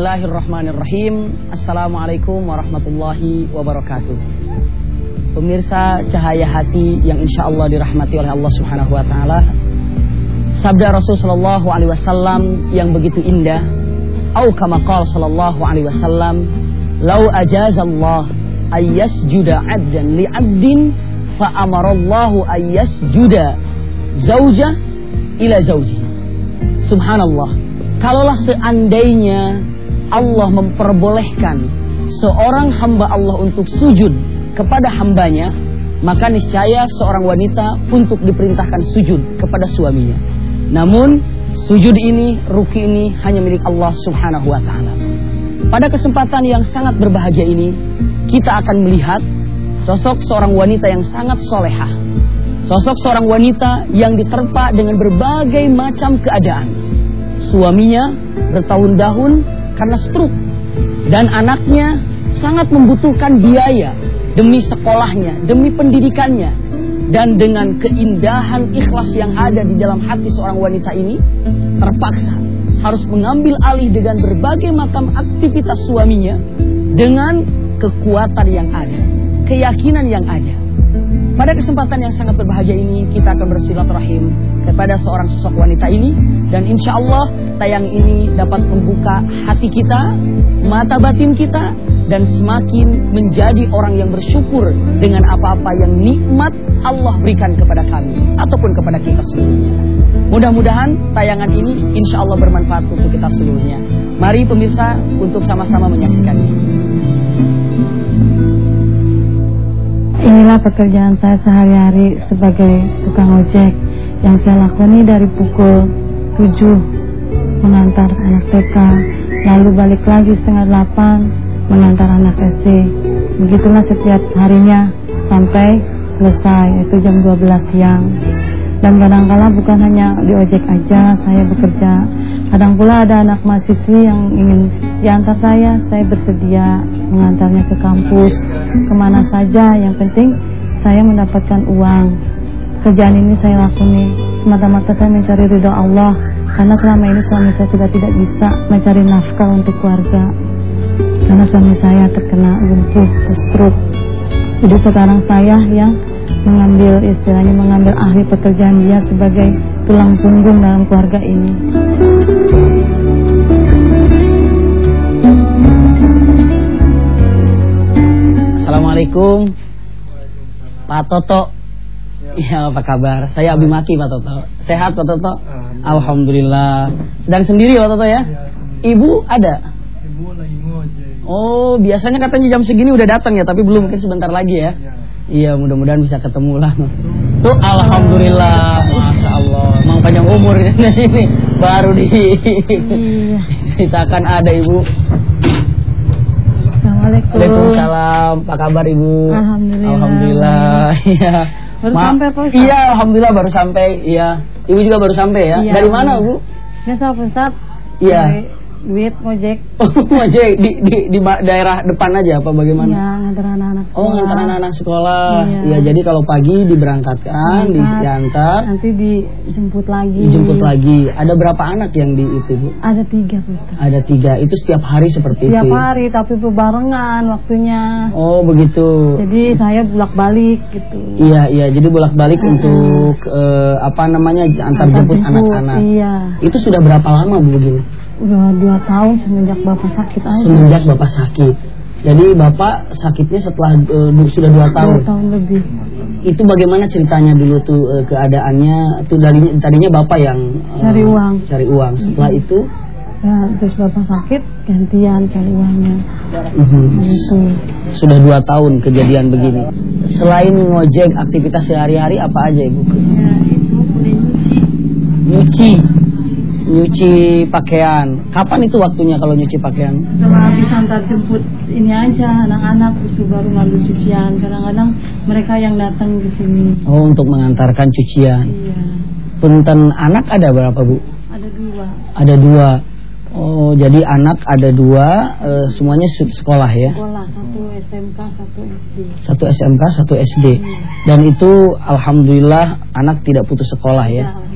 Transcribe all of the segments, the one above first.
Bismillahirrahmanirrahim. Assalamualaikum warahmatullahi wabarakatuh. Pemirsa cahaya hati yang insya Allah dirahmati oleh Allah subhanahu wa ta'ala. Sabda Rasulullah alaihi wasallam yang begitu indah Au kama qala sallallahu alaihi wasallam Lau ajazallah ayyasjuda abdan li abdin Fa amarallahu ayyasjuda zauja ila zauji Subhanallah. Kalaulah seandainya Allah memperbolehkan seorang hamba Allah untuk sujud kepada hambanya, maka niscaya seorang wanita untuk diperintahkan sujud kepada suaminya. Namun, sujud ini, ruki ini hanya milik Allah Subhanahu wa taala. Pada kesempatan yang sangat berbahagia ini, kita akan melihat sosok seorang wanita yang sangat solehah. Sosok seorang wanita yang diterpa dengan berbagai macam keadaan Suaminya bertahun-tahun karena stroke dan anaknya sangat membutuhkan biaya demi sekolahnya, demi pendidikannya. Dan dengan keindahan ikhlas yang ada di dalam hati seorang wanita ini, terpaksa harus mengambil alih dengan berbagai macam aktivitas suaminya dengan kekuatan yang ada, keyakinan yang ada. Pada kesempatan yang sangat berbahagia ini, kita akan bersilaturahim kepada seorang sosok wanita ini dan insya Allah tayang ini dapat membuka hati kita, mata batin kita dan semakin menjadi orang yang bersyukur dengan apa-apa yang nikmat Allah berikan kepada kami ataupun kepada kita seluruhnya. Mudah-mudahan tayangan ini insya Allah bermanfaat untuk kita seluruhnya. Mari pemirsa untuk sama-sama menyaksikannya. Inilah pekerjaan saya sehari-hari sebagai tukang ojek yang saya lakoni dari pukul 7 mengantar anak TK, lalu balik lagi setengah 8 mengantar anak SD. Begitulah setiap harinya sampai selesai, itu jam 12 siang. Dan kadang-kala bukan hanya di ojek aja saya bekerja. Kadang pula ada anak mahasiswi yang ingin diantar saya, saya bersedia mengantarnya ke kampus, ke mana saja. Yang penting saya mendapatkan uang kerjaan ini saya lakoni. Semata-mata saya mencari ridho Allah. Karena selama ini suami saya sudah tidak bisa mencari nafkah untuk keluarga. Karena suami saya terkena lumpuh stroke. Jadi sekarang saya yang mengambil istilahnya mengambil ahli pekerjaan dia sebagai tulang punggung dalam keluarga ini. Assalamualaikum. Pak Toto Iya, apa kabar? Saya Abi Maki Pak Toto. Sehat Pak Toto? Alhamdulillah. Sedang sendiri Pak Toto ya? Iya, Ibu ada? Ibu lagi ngojek. Oh, biasanya katanya jam segini udah datang ya, tapi belum mungkin sebentar lagi ya. Iya, iya mudah-mudahan bisa ketemu lah. Tuh, alhamdulillah, masya Allah, emang panjang umur ini baru di kita akan ada ibu. Assalamualaikum. Waalaikumsalam. Apa kabar ibu? Alhamdulillah. Alhamdulillah. Iya. Baru Ma sampai Pak Iya, alhamdulillah baru sampai. Iya. Ibu juga baru sampai ya. Iya, Dari mana, Bu? Biasa Ustaz. Iya. Duit ngojek. Oh, ngojek di, di di daerah depan aja apa bagaimana? Iya, ngantar anak-anak sekolah. Oh, ngantar anak-anak sekolah. Iya. Ya, jadi kalau pagi diberangkatkan, diantar, nanti dijemput lagi. Dijemput lagi. Ada berapa anak yang di itu, Bu? Ada tiga, Ustaz. Ada tiga. Itu setiap hari seperti setiap itu. Setiap ya? hari, tapi berbarengan waktunya. Oh, begitu. Jadi saya bolak-balik gitu. Iya, iya. Jadi bolak-balik uh -huh. untuk uh, apa namanya antar, antar jemput anak-anak. Iya. Itu sudah berapa lama Bu begini? Udah dua tahun semenjak bapak sakit aja. Semenjak bapak sakit. Jadi bapak sakitnya setelah uh, sudah dua tahun. Dua tahun lebih. Itu bagaimana ceritanya dulu tuh uh, keadaannya? Tuh dari tadinya bapak yang uh, cari uang. Cari uang. Setelah mm -hmm. itu Ya, terus bapak sakit, gantian cari uangnya. Mm -hmm. Sudah dua tahun kejadian begini. Selain ngojek, aktivitas sehari-hari apa aja ibu? Ya, itu nyuci. Nyuci nyuci pakaian. Kapan itu waktunya kalau nyuci pakaian? Setelah habis antar jemput ini aja anak-anak itu baru ngambil cucian. Kadang-kadang mereka yang datang ke sini. Oh, untuk mengantarkan cucian. Iya. Punten anak ada berapa, Bu? Ada dua. Ada dua. Oh, jadi anak ada dua, e, semuanya sekolah ya? Sekolah, satu SMK, satu SD. Satu SMK, satu SD. Iya. Dan itu alhamdulillah anak tidak putus sekolah ya? ya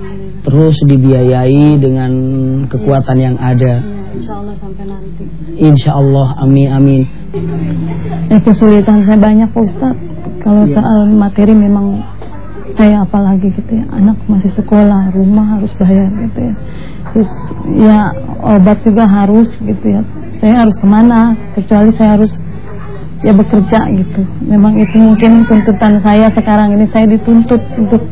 terus dibiayai dengan kekuatan yang ada. Ya, insya Allah sampai nanti. Insya Allah, amin amin. Ya, kesulitan saya banyak Pak Ustaz. Kalau Iya. soal materi memang saya apalagi gitu ya, anak masih sekolah, rumah harus bayar gitu ya. Terus ya obat juga harus gitu ya. Saya harus ke mana? Kecuali saya harus ya bekerja gitu. Memang itu mungkin tuntutan saya sekarang ini saya dituntut untuk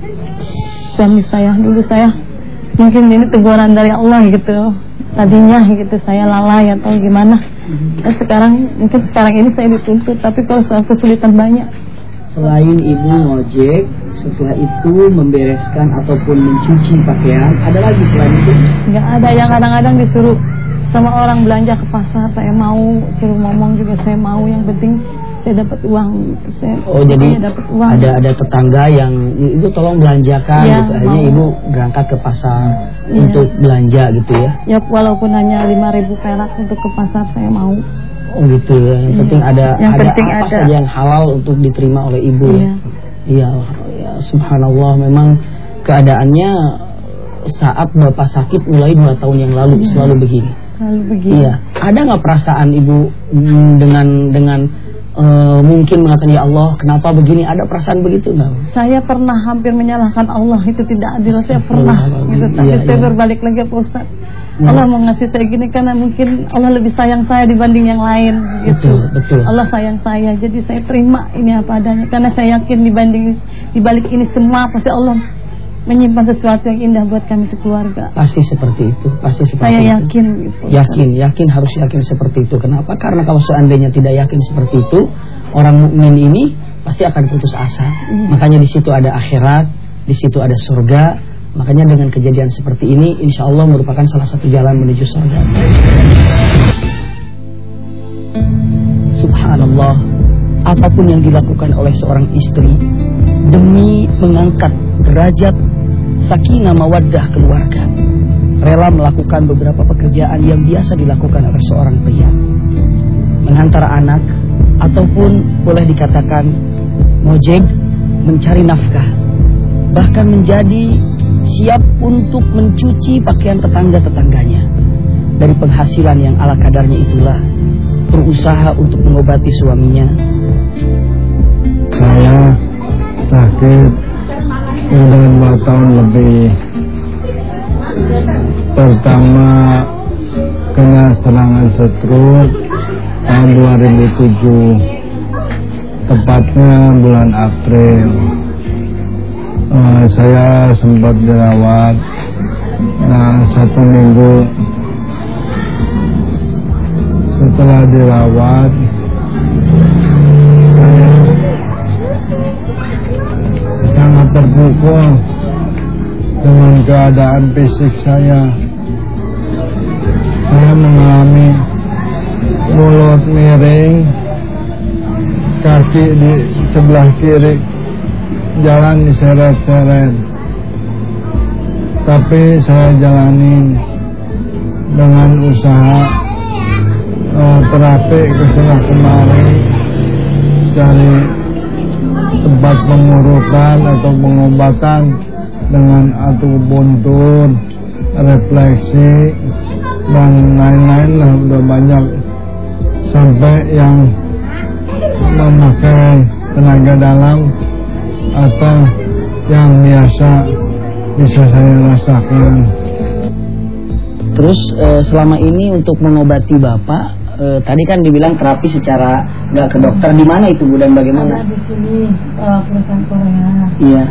suami saya. Dulu saya mungkin ini teguran dari Allah gitu. Tadinya gitu saya lalai atau gimana. Nah, sekarang mungkin sekarang ini saya dituntut tapi kalau soal kesulitan banyak Selain ibu ngojek, setelah itu membereskan ataupun mencuci pakaian, ada lagi selain itu? nggak ada yang kadang-kadang disuruh sama orang belanja ke pasar saya mau suruh ngomong juga saya mau yang penting saya dapat uang gitu. saya Oh jadi dapat uang ada ada tetangga yang ibu tolong belanjakan Ya, gitu. Akhirnya ibu berangkat ke pasar Iya. untuk belanja gitu ya. ya walaupun hanya lima ribu perak untuk ke pasar saya mau Oh gitu ya. Yang Iya. penting ada Yang ada penting apa ada. saja yang halal untuk diterima oleh ibu. ya. Iya. Iya, ya, subhanallah memang keadaannya saat bapak sakit mulai dua tahun yang lalu Iya. selalu begini. selalu begitu Iya, ada nggak perasaan ibu mm, dengan dengan eh, mungkin mengatakan ya Allah kenapa begini? Ada perasaan begitu nggak? saya pernah hampir menyalahkan Allah itu tidak adil saya pernah gitu tapi Iya, saya iya. berbalik lagi Pak Ustaz Hmm. Allah mau ngasih saya gini karena mungkin Allah lebih sayang saya dibanding yang lain gitu Betul, betul. Allah sayang saya jadi saya terima ini apa adanya karena saya yakin dibanding dibalik ini semua pasti Allah menyimpan sesuatu yang indah buat kami sekeluarga Pasti seperti itu, pasti seperti saya itu. yakin gitu Yakin, yakin harus yakin seperti itu. Kenapa? Karena kalau seandainya tidak yakin seperti itu, orang mukmin ini pasti akan putus asa. Iya. Makanya di situ ada akhirat, di situ ada surga. Makanya dengan kejadian seperti ini, insya Allah merupakan salah satu jalan menuju surga. Subhanallah, apa pun yang dilakukan oleh seorang istri demi mengangkat derajat sakinah mawaddah keluarga, rela melakukan beberapa pekerjaan yang biasa dilakukan oleh seorang pria, menghantar anak ataupun boleh dikatakan mojek mencari nafkah, bahkan menjadi siap untuk mencuci pakaian tetangga-tetangganya. Dari penghasilan yang ala kadarnya itulah berusaha untuk mengobati suaminya. Saya sakit udah tahun lebih. Pertama kena serangan stroke tahun 2007. Tepatnya bulan April. Eh, saya sempat dirawat. Nah, satu minggu setelah dirawat saya sangat terpukul dengan keadaan fisik saya. Saya mengalami mulut miring, kaki di sebelah kiri, jalan diseret-seret. Tapi saya jalani dengan usaha eh, terapi ke sana kemari cari tempat pengurukan atau pengobatan dengan akupuntur, refleksi dan lain-lain lah udah banyak sampai yang memakai tenaga dalam atau yang biasa bisa saya rasakan. Terus eh, selama ini untuk mengobati bapak, eh, tadi kan dibilang terapi secara nggak ke dokter. Di mana itu bu dan Ada bagaimana? di sini eh, perusahaan Korea. Iya.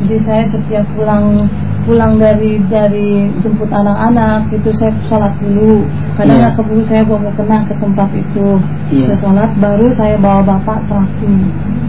Jadi saya setiap pulang pulang dari dari jemput anak-anak itu saya sholat dulu. Kadang Iya. nggak keburu saya bawa mau kena ke tempat itu. Iya. Saya sholat baru saya bawa bapak terapi.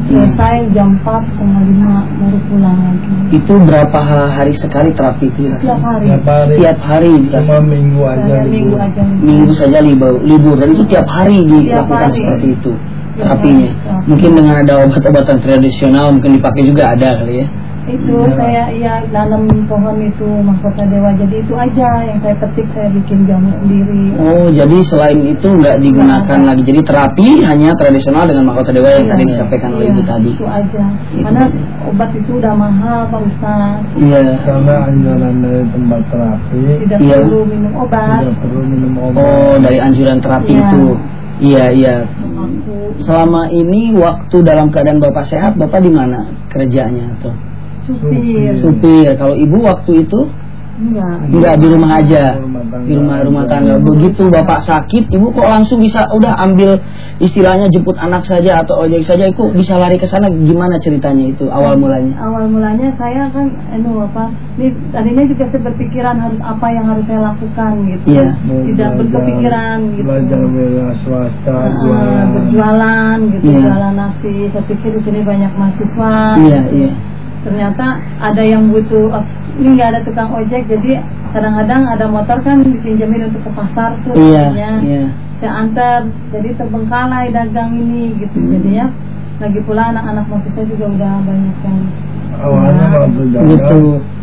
Iya. Selesai jam 4 setengah lima baru pulang lagi. Itu berapa hari sekali terapi itu Setiap dilakukan? hari. Tiap hari, Setiap hari cuma minggu aja Saya libur. minggu aja. Minggu saja libur, libur dan itu tiap hari dilakukan hari. seperti itu terapinya. hari. Mungkin dengan ada obat-obatan tradisional mungkin dipakai juga ada kali ya. Itu saya ya dalam pohon itu mahkota dewa jadi itu aja yang saya petik saya bikin jamu sendiri Oh, jadi selain itu nggak digunakan Nggak. lagi. Jadi terapi hanya tradisional dengan mahkota dewa yang tadi disampaikan oleh Iya, ibu tadi. itu aja Itu karena tadi. obat itu udah mahal pak Ustaz Iya. karena anjuran dari tempat terapi tidak Iya. perlu minum obat tidak perlu minum obat Oh, dari anjuran terapi Iya. itu. Iya, iya. Selama ini waktu dalam keadaan Bapak sehat, Bapak di mana kerjanya atau supir supir? Kalau Ibu waktu itu enggak enggak di rumah aja. Di rumah rumah tangga. Begitu Bapak sakit, Ibu kok langsung bisa udah ambil istilahnya jemput anak saja atau ojek saja, itu bisa lari ke sana gimana ceritanya itu awal mulanya? awal mulanya saya kan anu apa ini tadinya juga saya berpikiran harus apa yang harus saya lakukan gitu Iya. Mau tidak berkepikiran gitu belajar wira swasta Ah, jualan berjualan gitu Iya. jualan nasi saya pikir di sini banyak mahasiswa Iya, iya. Ternyata ada yang butuh oh, ini nggak ada tukang ojek jadi kadang-kadang ada motor kan dipinjemin untuk ke pasar tuh Iya, jadinya. iya. saya antar jadi terbengkalai dagang ini gitu Hmm. jadinya lagi pula anak-anak mahasiswa juga udah banyak yang awalnya waktu dagang Gitu,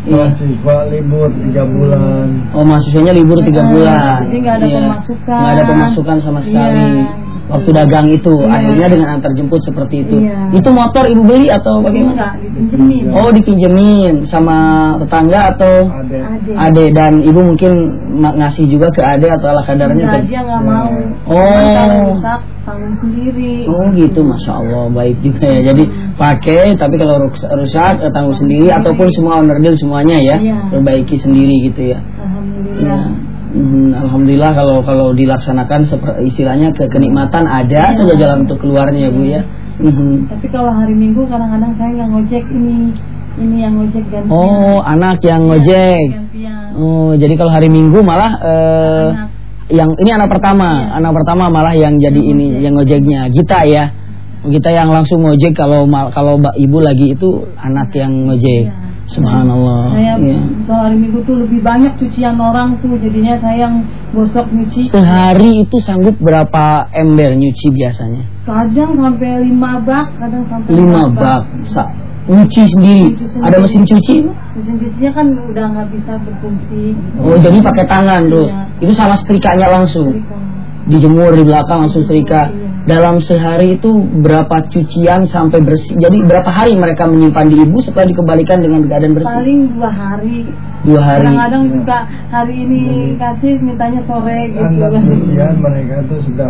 iya. mahasiswa libur tiga bulan Oh mahasiswanya libur tiga Ah, bulan. jadi nggak ada Iya. pemasukan. Nggak ada pemasukan sama sekali. Iya. Waktu dagang itu, Iya. akhirnya dengan antar jemput seperti itu. Iya. Itu motor ibu beli atau bagaimana? enggak dipinjemin Oh dipinjemin sama tetangga atau Ade. ade dan ibu mungkin ngasih juga ke ade atau ala kadarnya? Enggak, dia nggak mau Oh. Kalau rusak tanggung sendiri Oh gitu, masya Allah baik juga ya. Jadi pakai, tapi kalau rus- rusak eh, tanggung sendiri ataupun semua owner deal semuanya ya, Iya. perbaiki sendiri gitu ya. Alhamdulillah Ya. Hmm, Alhamdulillah kalau kalau dilaksanakan istilahnya ke kenikmatan ada Iya. saja jalan untuk keluarnya ya bu ya. Mhm. tapi kalau hari minggu kadang-kadang saya nggak ngojek ini ini yang ngojek gantian Oh anak yang ngojek. gantian Oh jadi kalau hari Minggu malah eh, Anak. yang ini anak pertama, Iya. anak pertama malah yang jadi ini yang ngojeknya kita ya. Kita yang langsung ngojek kalau kalau mbak ibu lagi itu anak yang ngojek. Iya. Subhanallah. saya Iya. kalau hari minggu tuh lebih banyak cucian orang tuh jadinya saya yang gosok nyuci Sehari itu sanggup berapa ember nyuci biasanya? kadang sampai lima bak kadang sampai Lima bak. Sa nyuci sendiri. Nyuci sendiri. Ada mesin cuci? mesin cucinya kan udah nggak bisa berfungsi Oh jadi pakai tangan tuh. Iya. Itu sama setrikanya langsung. Setrika. Dijemur di belakang langsung setrika. Iya. Dalam sehari itu berapa cucian sampai bersih? Jadi berapa hari mereka menyimpan di ibu setelah dikembalikan dengan keadaan bersih? paling dua hari Dua hari. kadang-kadang suka hari ini kasih mintanya sore gitu kan ujian mereka itu sudah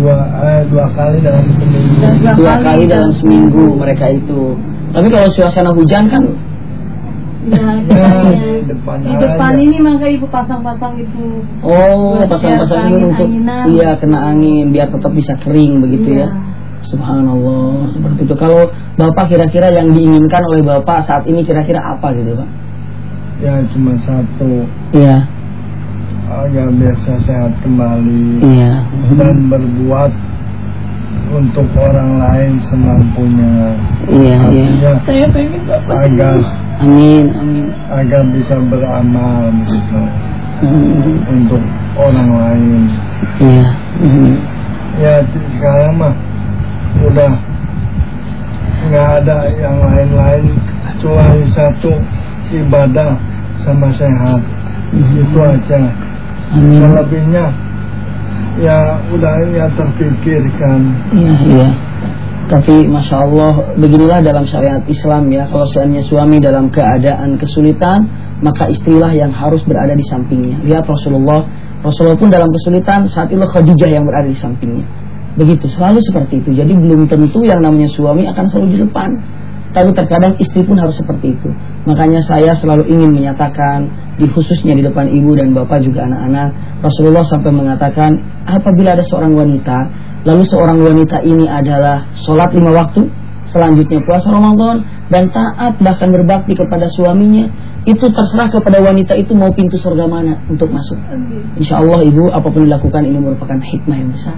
dua eh, dua kali dalam seminggu Dan Dua kali dalam seminggu mereka itu. Tapi kalau suasana hujan kan ya, Ya, depan di depan aja. ini maka ibu pasang-pasang itu oh pasang-pasang ini untuk iya kena angin biar tetap bisa kering begitu Iya. ya. Subhanallah seperti itu. Kalau bapak kira-kira yang diinginkan oleh bapak saat ini kira-kira apa gitu pak? ya cuma satu Iya, agar biasa sehat kembali iya. dan berbuat untuk orang lain semampunya Iya, iya. saya pengen bapak agar Amin, amin. agar bisa beramal gitu Hmm, untuk orang lain Iya. hmm. ya sekarang mah udah nggak ada yang lain-lain kecuali satu ibadah sama sehat itu aja Amin. selebihnya ya udah ya terpikirkan Iya, iya. Tapi masya Allah beginilah dalam syariat Islam ya. Kalau seandainya suami dalam keadaan kesulitan, maka istrilah yang harus berada di sampingnya. Lihat Rasulullah, Rasulullah pun dalam kesulitan saat itu Khadijah yang berada di sampingnya. Begitu, selalu seperti itu. Jadi belum tentu yang namanya suami akan selalu di depan. Tapi terkadang istri pun harus seperti itu. Makanya saya selalu ingin menyatakan di khususnya di depan ibu dan bapak juga anak-anak. Rasulullah sampai mengatakan apabila ada seorang wanita, lalu seorang wanita ini adalah sholat lima waktu, selanjutnya puasa Ramadan dan taat bahkan berbakti kepada suaminya, itu terserah kepada wanita itu mau pintu surga mana untuk masuk. Insya Allah ibu apa pun dilakukan ini merupakan hikmah yang besar.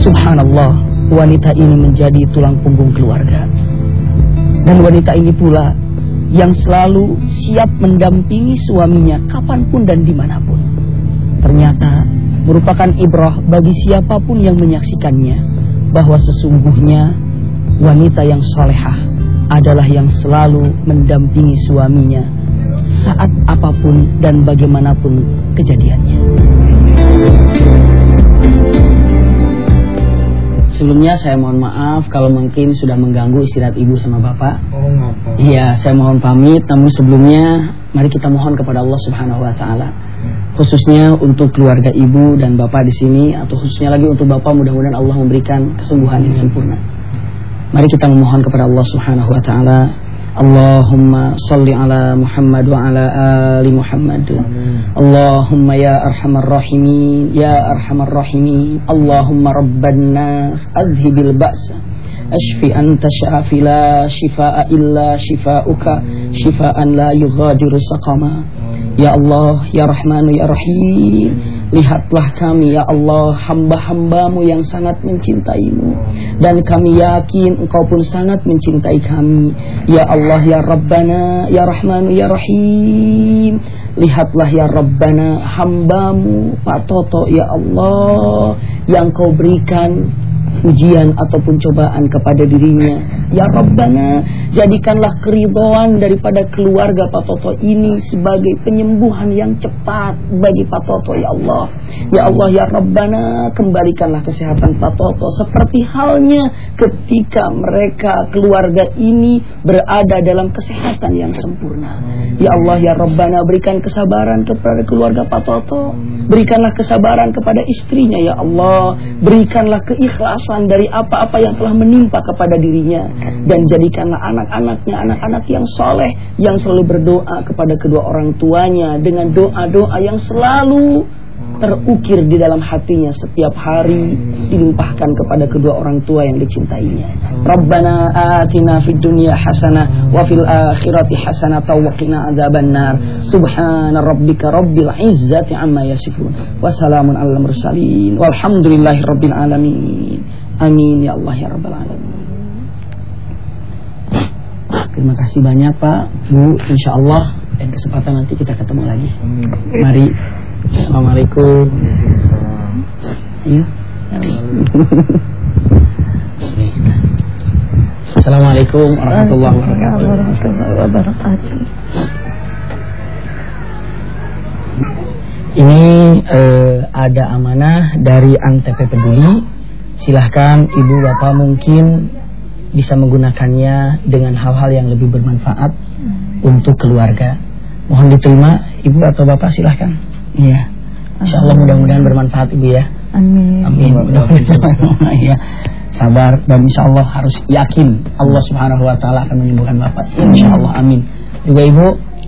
Subhanallah, wanita ini menjadi tulang punggung keluarga. Dan wanita ini pula yang selalu siap mendampingi suaminya kapan pun dan di mana pun. Ternyata merupakan ibrah bagi siapa pun yang menyaksikannya bahwa sesungguhnya wanita yang solehah adalah yang selalu mendampingi suaminya saat apa pun dan bagaimanapun kejadiannya. Sebelumnya saya mohon maaf kalau mungkin sudah mengganggu istirahat ibu sama bapak. Oh, ngapa? Iya, saya mohon pamit. Namun sebelumnya, mari kita mohon kepada Allah Subhanahu Wa Taala, khususnya untuk keluarga ibu dan bapak di sini, atau khususnya lagi untuk bapak, mudah-mudahan Allah memberikan kesembuhan yang sempurna. Mari kita memohon kepada Allah Subhanahu Wa Taala. Allahumma salli ala Muhammad wa ala ali Muhammad. Allahumma ya arhamar rahimin, ya arhamar rahimin. Allahumma rabban nas adhibil ba'sa. Ashfi anta syafi la shifaa illa shifauka shifaan la yughadiru saqama. Ya Allah, Ya Rahmanu, Ya Rahim. Lihatlah kami, Ya Allah Hamba-hambamu yang sangat mencintaimu. Dan kami yakin Engkau pun sangat mencintai kami. Ya Allah, Ya Rabbana Ya Rahmanu, Ya Rahim. Lihatlah ya Rabbana Hambamu Pak Toto ya Allah Yang kau berikan ujian ataupun cobaan kepada dirinya. Ya Rabbana, jadikanlah keridhaan daripada keluarga Pak Toto ini sebagai penyembuhan yang cepat bagi Pak Toto ya Allah. Ya Allah ya Rabbana, kembalikanlah kesehatan Pak Toto seperti halnya ketika mereka keluarga ini berada dalam kesehatan yang sempurna. Ya Allah ya Rabbana, berikan kesabaran kepada keluarga Pak Toto. Berikanlah kesabaran kepada istrinya ya Allah. Berikanlah keikhlasan dari apa-apa yang telah menimpa kepada dirinya dan jadikanlah anak-anaknya anak-anak yang soleh yang selalu berdoa kepada kedua orang tuanya dengan doa-doa yang selalu terukir di dalam hatinya setiap hari dilimpahkan kepada kedua orang tua yang dicintainya. Rabbana atina fid dunya hasanah wa fil akhirati hasanah wa qina adzabannar. Subhana rabbika rabbil izzati amma yasifun. Wassalamun alal mursalin walhamdulillahi rabbil alamin. Amin ya Allah ya rabbal alamin. Terima kasih banyak Pak, Bu, insya Allah dan kesempatan nanti kita ketemu lagi. Mari. Assalamualaikum. Iya. Assalamualaikum warahmatullahi wabarakatuh. warahmatullahi wabarakatuh. Ini eh, ada amanah dari Antep Peduli. Silahkan ibu bapak mungkin bisa menggunakannya dengan hal-hal yang lebih bermanfaat untuk keluarga. Mohon diterima ibu atau bapak silahkan. Iya. Insya Allah mudah-mudahan bermanfaat ibu ya. Amin. Amin. Mudah-mudahan ya. Sabar dan insya Allah harus yakin Allah Subhanahu Wa Taala akan menyembuhkan bapak. Insya Allah. Amin. Juga ibu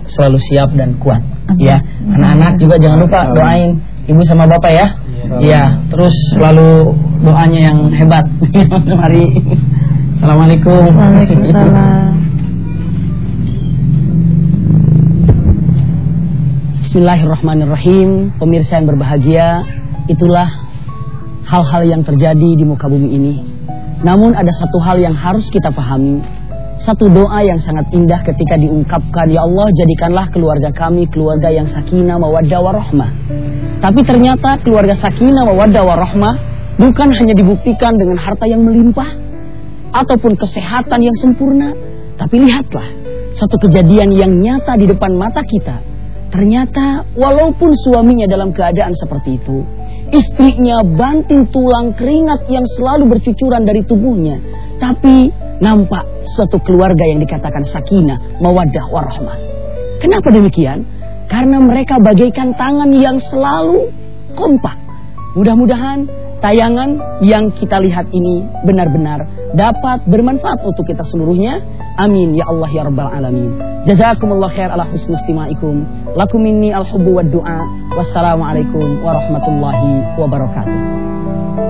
selalu siap dan kuat. Ya. Anak-anak juga jangan lupa doain ibu sama bapak ya. Iya. Terus selalu doanya yang hebat. Mari. Assalamualaikum. Waalaikumsalam. Bismillahirrahmanirrahim Pemirsa yang berbahagia Itulah hal-hal yang terjadi di muka bumi ini Namun ada satu hal yang harus kita pahami Satu doa yang sangat indah ketika diungkapkan Ya Allah jadikanlah keluarga kami keluarga yang sakinah mawaddah warahmah. Tapi ternyata keluarga sakinah mawaddah warahmah Bukan hanya dibuktikan dengan harta yang melimpah Ataupun kesehatan yang sempurna Tapi lihatlah Satu kejadian yang nyata di depan mata kita. Ternyata walaupun suaminya dalam keadaan seperti itu, istrinya banting tulang keringat yang selalu bercucuran dari tubuhnya, tapi nampak suatu keluarga yang dikatakan sakinah, mawaddah, warahmah. Kenapa demikian? Karena mereka bagaikan tangan yang selalu kompak. Mudah-mudahan tayangan yang kita lihat ini benar-benar dapat bermanfaat untuk kita seluruhnya. Amin ya Allah ya rabbal alamin. Jazakumullah khair ala husni istimaikum. Lakum minni al-hubbu wad du'a. Wassalamualaikum warahmatullahi wabarakatuh.